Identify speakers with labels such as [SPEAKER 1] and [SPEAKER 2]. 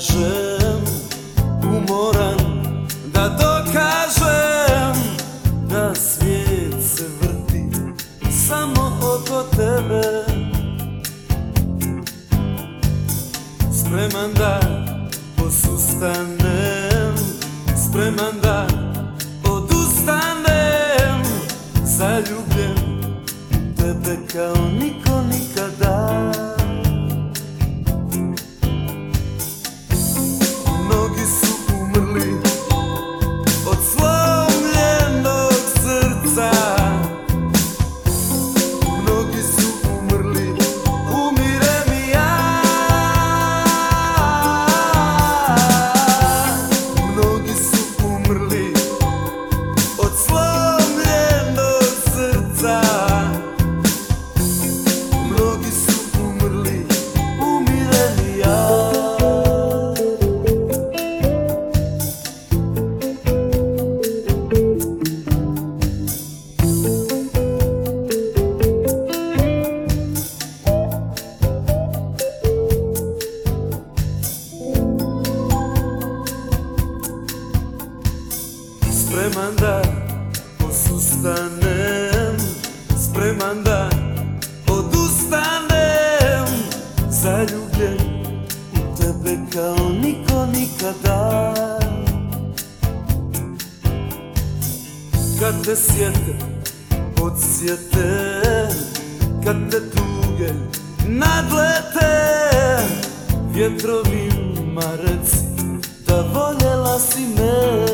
[SPEAKER 1] kažem Umoran da dokažem Da svijet se vrti samo oko tebe. Spreman da posustanem Spreman da odustanem Zaljubljen tebe kao nikom Spreman da posustanem Spreman da odustanem. Zaljubljen u tebe kao niko nikada. Kad te sjete, podsjete. Kad te tuge nadlete. Vjetrovima reci da voljela si me